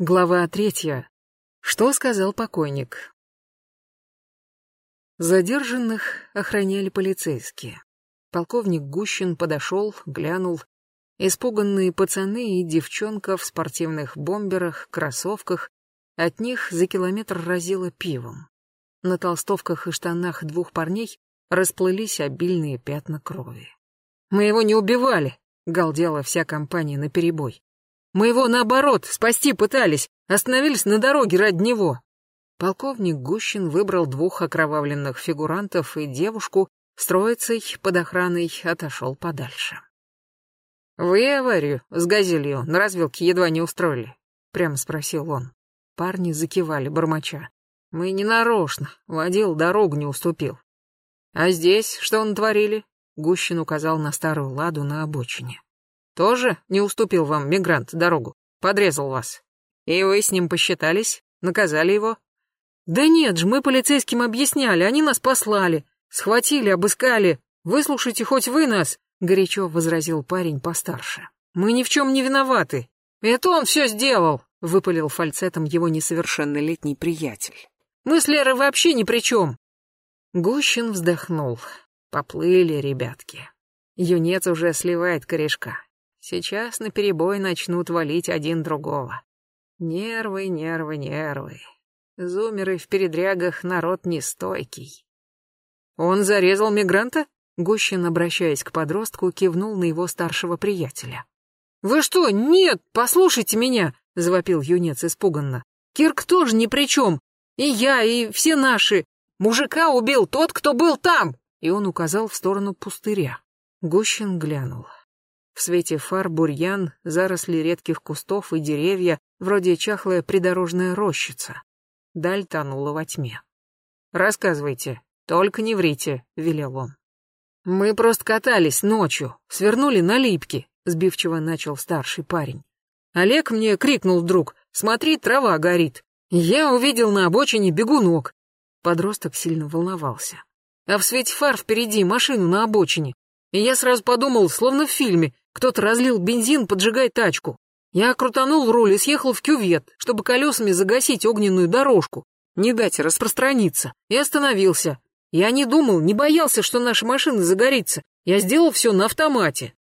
Глава третья. Что сказал покойник? Задержанных охраняли полицейские. Полковник Гущин подошел, глянул. Испуганные пацаны и девчонка в спортивных бомберах, кроссовках. От них за километр разило пивом. На толстовках и штанах двух парней расплылись обильные пятна крови. «Мы его не убивали!» — галдела вся компания наперебой. Мы его, наоборот, спасти пытались, остановились на дороге ради него. Полковник Гущин выбрал двух окровавленных фигурантов и девушку с троицей под охраной отошел подальше. «Вы аварию с газелью на развилке едва не устроили?» — прямо спросил он. Парни закивали, бормоча. «Мы не нарочно, водил дорогу не уступил». «А здесь что натворили?» — Гущин указал на старую ладу на обочине. Тоже не уступил вам мигрант дорогу? Подрезал вас? И вы с ним посчитались? Наказали его? Да нет же, мы полицейским объясняли, они нас послали. Схватили, обыскали. Выслушайте хоть вы нас, горячо возразил парень постарше. Мы ни в чем не виноваты. Это он все сделал, выпалил фальцетом его несовершеннолетний приятель. Мы с Лерой вообще ни при чем. Гущин вздохнул. Поплыли ребятки. Юнец уже сливает корешка. Сейчас наперебой начнут валить один другого. Нервы, нервы, нервы. Зумеры в передрягах народ нестойкий. Он зарезал мигранта? Гущин, обращаясь к подростку, кивнул на его старшего приятеля. «Вы что? Нет, послушайте меня!» — завопил юнец испуганно. «Кирк тоже ни при чем. И я, и все наши. Мужика убил тот, кто был там!» И он указал в сторону пустыря. Гущин глянул. В свете фар бурьян, заросли редких кустов и деревья, вроде чахлая придорожная рощица. Даль тонула во тьме. «Рассказывайте, только не врите», — велел он. «Мы просто катались ночью, свернули на липки», — сбивчиво начал старший парень. Олег мне крикнул вдруг, «Смотри, трава горит». Я увидел на обочине бегунок. Подросток сильно волновался. А в свете фар впереди машину на обочине. И я сразу подумал, словно в фильме, кто-то разлил бензин, поджигая тачку. Я крутанул руль и съехал в кювет, чтобы колесами загасить огненную дорожку, не дать распространиться, и остановился. Я не думал, не боялся, что наша машина загорится. Я сделал все на автомате.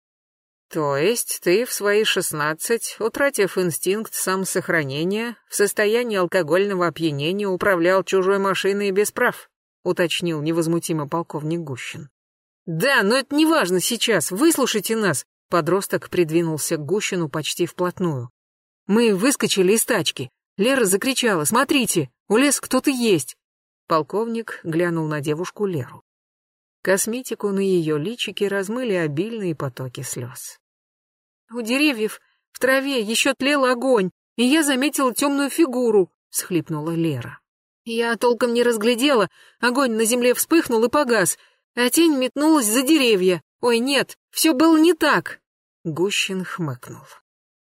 То есть ты в свои шестнадцать, утратив инстинкт самосохранения, в состоянии алкогольного опьянения управлял чужой машиной без прав, уточнил невозмутимо полковник Гущин. Да, но это не важно сейчас, выслушайте нас. Подросток придвинулся к Гущину почти вплотную. Мы выскочили из тачки. Лера закричала «Смотрите, у лес кто-то есть!» Полковник глянул на девушку Леру. Косметику на ее личике размыли обильные потоки слез. «У деревьев в траве еще тлел огонь, и я заметила темную фигуру», — схлипнула Лера. «Я толком не разглядела, огонь на земле вспыхнул и погас, а тень метнулась за деревья. Ой, нет, все было не так!» Гущин хмыкнул.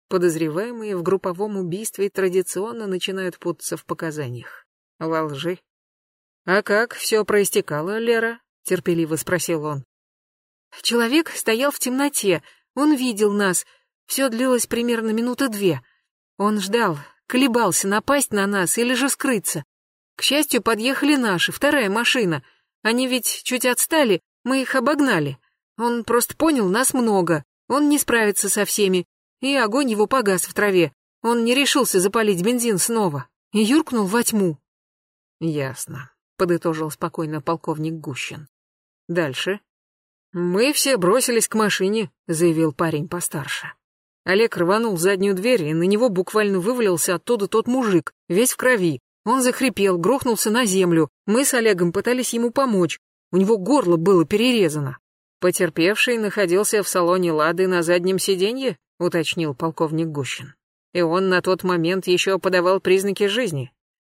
Подозреваемые в групповом убийстве традиционно начинают путаться в показаниях. Во лжи. «А как все проистекало, Лера?» — терпеливо спросил он. «Человек стоял в темноте, он видел нас. Все длилось примерно минуты две. Он ждал, колебался, напасть на нас или же скрыться. К счастью, подъехали наши, вторая машина. Они ведь чуть отстали, мы их обогнали. Он просто понял, нас много, он не справится со всеми, и огонь его погас в траве. Он не решился запалить бензин снова и юркнул во тьму. Ясно, подытожил спокойно полковник Гущин. Дальше. Мы все бросились к машине, заявил парень постарше. Олег рванул заднюю дверь, и на него буквально вывалился оттуда тот мужик, весь в крови. Он захрипел, грохнулся на землю. Мы с Олегом пытались ему помочь. У него горло было перерезано. Потерпевший находился в салоне «Лады» на заднем сиденье, уточнил полковник Гущин. И он на тот момент еще подавал признаки жизни.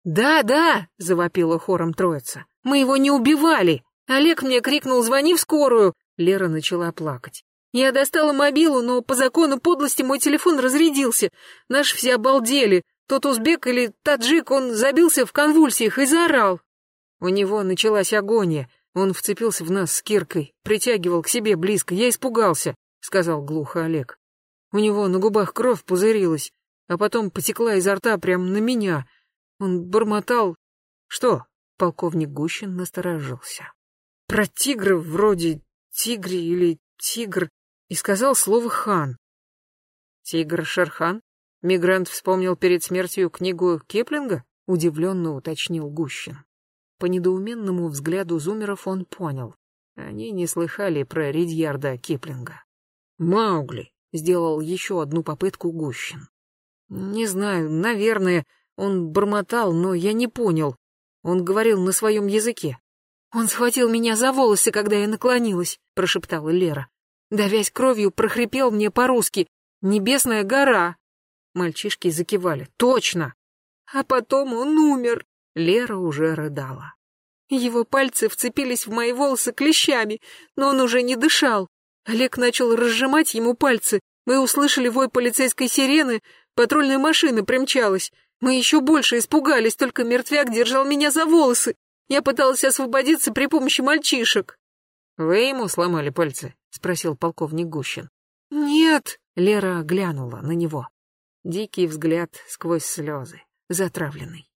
«Да, да!» — завопила хором троица. «Мы его не убивали! Олег мне крикнул «Звони в скорую!» Лера начала плакать. Я достала мобилу, но по закону подлости мой телефон разрядился. Наши все обалдели. Тот узбек или таджик, он забился в конвульсиях и заорал. У него началась агония. Он вцепился в нас с Киркой, притягивал к себе близко. Я испугался, сказал глухо Олег. У него на губах кровь пузырилась. а потом потекла изо рта прямо на меня. Он бормотал... Что? Полковник Гущин насторожился. Про тигра вроде тигри или тигр, и сказал слово «хан». Тигр Шерхан? Мигрант вспомнил перед смертью книгу Киплинга? Удивленно уточнил Гущин. По недоуменному взгляду зумеров он понял. Они не слыхали про Ридьярда Киплинга. «Маугли», — сделал еще одну попытку Гущин. «Не знаю, наверное, он бормотал, но я не понял. Он говорил на своем языке». «Он схватил меня за волосы, когда я наклонилась», — прошептала Лера. Давясь кровью, прохрипел мне по-русски «Небесная гора». Мальчишки закивали. «Точно!» А потом он умер. Лера уже рыдала. Его пальцы вцепились в мои волосы клещами, но он уже не дышал. Олег начал разжимать ему пальцы. Мы услышали вой полицейской сирены, патрульная машина примчалась. Мы еще больше испугались, только мертвяк держал меня за волосы. Я пыталась освободиться при помощи мальчишек. «Вы ему сломали пальцы?» — спросил полковник Гущин. «Нет», — Лера глянула на него. Дикий взгляд сквозь слезы, затравленный.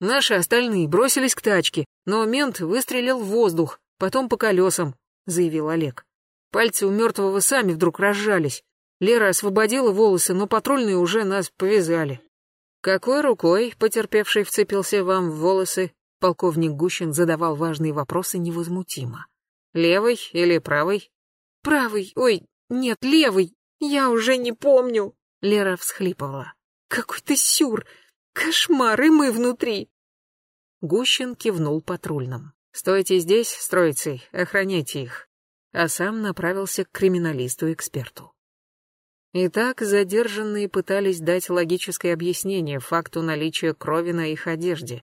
Наши остальные бросились к тачке, но мент выстрелил в воздух, потом по колесам, заявил Олег. Пальцы у мертвого сами вдруг разжались. Лера освободила волосы, но патрульные уже нас повязали. Какой рукой потерпевший вцепился вам в волосы? Полковник Гущин задавал важные вопросы невозмутимо. Левый или правый? Правый, ой, нет, левый, я уже не помню. Лера всхлипывала. Какой-то сюр, Кошмар, и мы внутри. Гущин кивнул патрульным. Стойте здесь, строицы, охраняйте их. А сам направился к криминалисту-эксперту. Итак, задержанные пытались дать логическое объяснение факту наличия крови на их одежде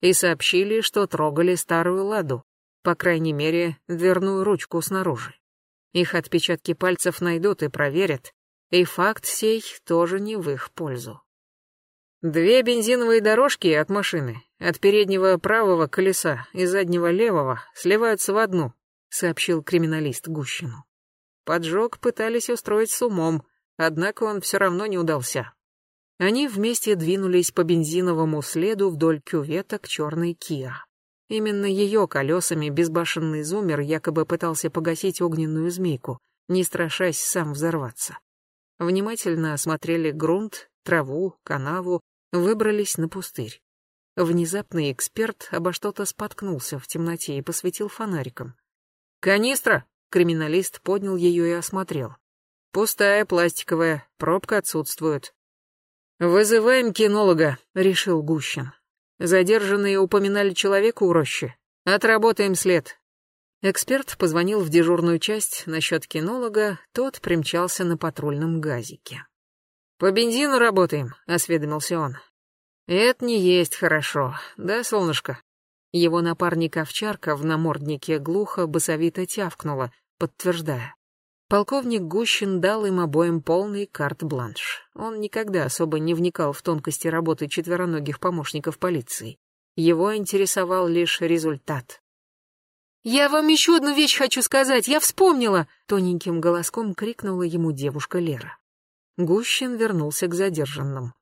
и сообщили, что трогали старую ладу, по крайней мере, дверную ручку снаружи. Их отпечатки пальцев найдут и проверят, и факт сей тоже не в их пользу. Две бензиновые дорожки от машины, от переднего правого колеса и заднего левого, сливаются в одну, сообщил криминалист Гущину. Поджог пытались устроить с умом, однако он все равно не удался. Они вместе двинулись по бензиновому следу вдоль кювета к черной Киа. Именно ее колесами безбашенный зумер якобы пытался погасить огненную змейку, не страшась сам взорваться. Внимательно осмотрели грунт, траву, канаву, выбрались на пустырь. Внезапный эксперт обо что-то споткнулся в темноте и посветил фонариком. «Канистра!» — криминалист поднял ее и осмотрел. «Пустая, пластиковая, пробка отсутствует». «Вызываем кинолога», — решил Гущин. «Задержанные упоминали человека у рощи. Отработаем след». Эксперт позвонил в дежурную часть насчет кинолога, тот примчался на патрульном газике. «По бензину работаем», — осведомился он. «Это не есть хорошо, да, солнышко?» Его напарник-овчарка в наморднике глухо басовито тявкнула, подтверждая. Полковник Гущин дал им обоим полный карт-бланш. Он никогда особо не вникал в тонкости работы четвероногих помощников полиции. Его интересовал лишь результат. «Я вам еще одну вещь хочу сказать, я вспомнила!» — тоненьким голоском крикнула ему девушка Лера. Гущин вернулся к задержанным.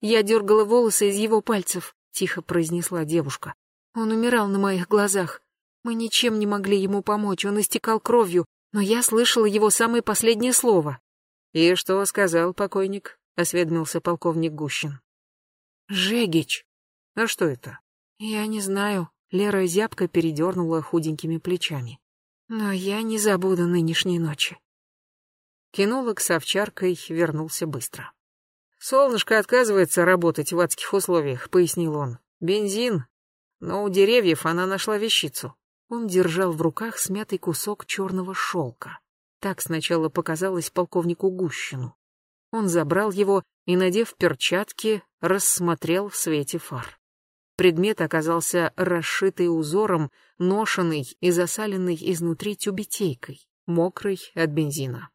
«Я дергала волосы из его пальцев», — тихо произнесла девушка. «Он умирал на моих глазах. Мы ничем не могли ему помочь, он истекал кровью, но я слышала его самое последнее слово». «И что сказал покойник?» — осведомился полковник Гущин. «Жегич». «А что это?» «Я не знаю». Лера зябко передернула худенькими плечами. «Но я не забуду нынешней ночи. Кинолог с овчаркой вернулся быстро. «Солнышко отказывается работать в адских условиях», — пояснил он. «Бензин. Но у деревьев она нашла вещицу». Он держал в руках смятый кусок черного шелка. Так сначала показалось полковнику Гущину. Он забрал его и, надев перчатки, рассмотрел в свете фар. Предмет оказался расшитый узором, ношенный и засаленный изнутри тюбетейкой, мокрый от бензина.